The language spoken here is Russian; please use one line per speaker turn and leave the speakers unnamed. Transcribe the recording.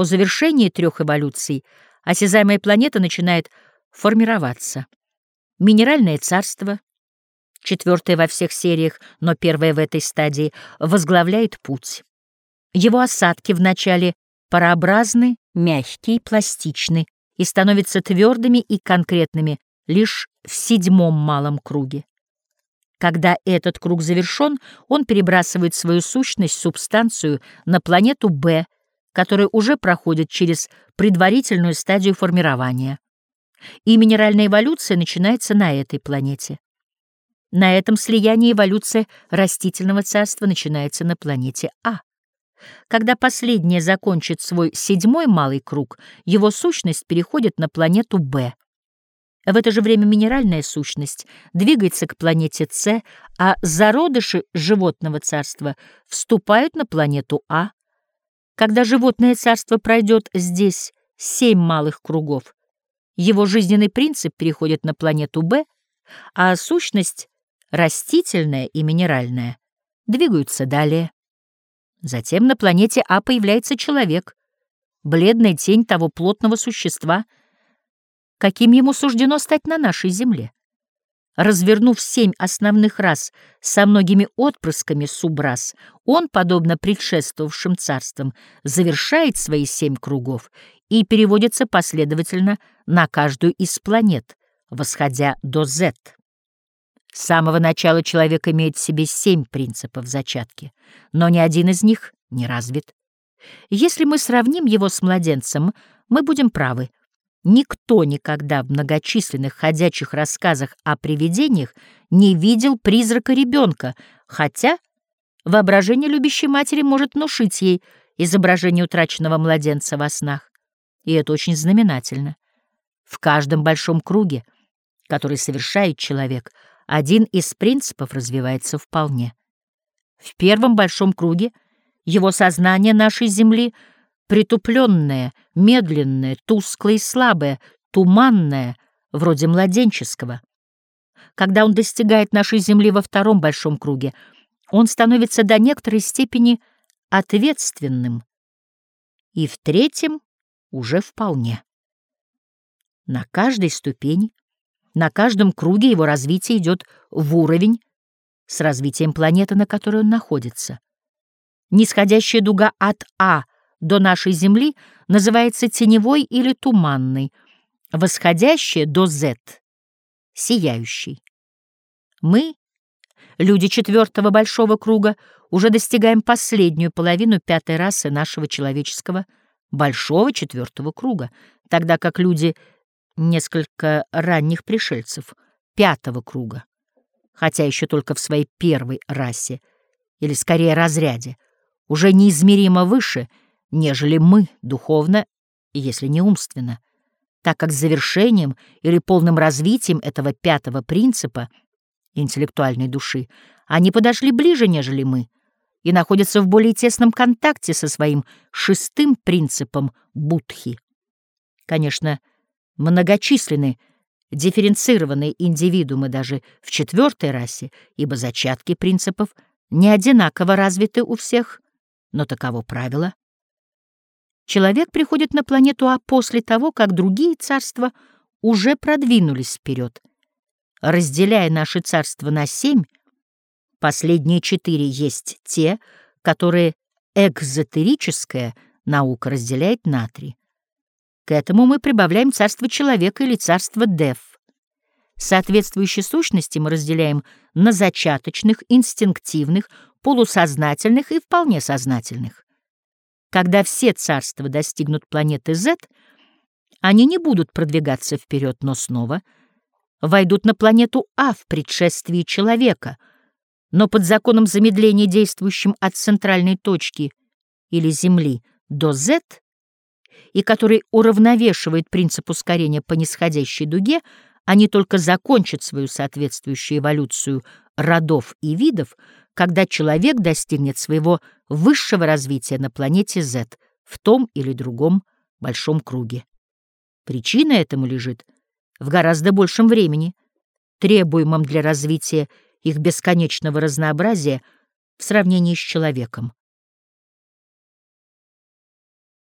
По завершении трех эволюций осязаемая планета начинает формироваться. Минеральное царство, четвертое во всех сериях, но первое в этой стадии, возглавляет путь. Его осадки вначале парообразны, мягкие, пластичны и становятся твердыми и конкретными лишь в седьмом малом круге. Когда этот круг завершен, он перебрасывает свою сущность, субстанцию, на планету Б, которая уже проходит через предварительную стадию формирования. И минеральная эволюция начинается на этой планете. На этом слиянии эволюция растительного царства начинается на планете А. Когда последняя закончит свой седьмой малый круг, его сущность переходит на планету Б. В это же время минеральная сущность двигается к планете С, а зародыши животного царства вступают на планету А. Когда животное царство пройдет здесь семь малых кругов, его жизненный принцип переходит на планету Б, а сущность растительная и минеральная двигаются далее. Затем на планете А появляется человек, бледная тень того плотного существа, каким ему суждено стать на нашей Земле. Развернув семь основных рас со многими отпрысками субрас, он, подобно предшествовавшим царствам, завершает свои семь кругов и переводится последовательно на каждую из планет, восходя до Z. С самого начала человек имеет в себе семь принципов зачатки, но ни один из них не развит. Если мы сравним его с младенцем, мы будем правы. Никто никогда в многочисленных ходячих рассказах о привидениях не видел призрака ребенка, хотя воображение любящей матери может внушить ей изображение утраченного младенца во снах. И это очень знаменательно. В каждом большом круге, который совершает человек — один из принципов развивается вполне. В первом большом круге его сознание нашей Земли притупленное, медленное, тусклое и слабое, туманное, вроде младенческого. Когда он достигает нашей Земли во втором большом круге, он становится до некоторой степени ответственным, и в третьем уже вполне. На каждой ступени на каждом круге его развитие идет в уровень с развитием планеты, на которой он находится. Нисходящая дуга от А до нашей Земли называется теневой или туманной, восходящая до Z — сияющей. Мы, люди четвертого большого круга, уже достигаем последнюю половину пятой расы нашего человеческого большого четвертого круга, тогда как люди несколько ранних пришельцев пятого круга, хотя еще только в своей первой расе, или скорее разряде, уже неизмеримо выше, нежели мы духовно, если не умственно, так как завершением или полным развитием этого пятого принципа интеллектуальной души они подошли ближе, нежели мы, и находятся в более тесном контакте со своим шестым принципом Будхи. Конечно, многочисленны дифференцированные индивидуумы даже в четвертой расе, ибо зачатки принципов не одинаково развиты у всех, но таково правило. Человек приходит на планету А после того, как другие царства уже продвинулись вперед. Разделяя наши царства на семь, последние четыре есть те, которые экзотерическая наука разделяет на три. К этому мы прибавляем царство человека или царство Дев. Соответствующие сущности мы разделяем на зачаточных, инстинктивных, полусознательных и вполне сознательных. Когда все царства достигнут планеты Z, они не будут продвигаться вперед, но снова войдут на планету А в предшествии человека, но под законом замедления, действующим от центральной точки или Земли до Z, и который уравновешивает принцип ускорения по нисходящей дуге, они только закончат свою соответствующую эволюцию родов и видов, когда человек достигнет своего высшего развития на планете Z в том или другом большом круге. Причина этому лежит в гораздо большем времени, требуемом для развития их бесконечного разнообразия в сравнении с человеком.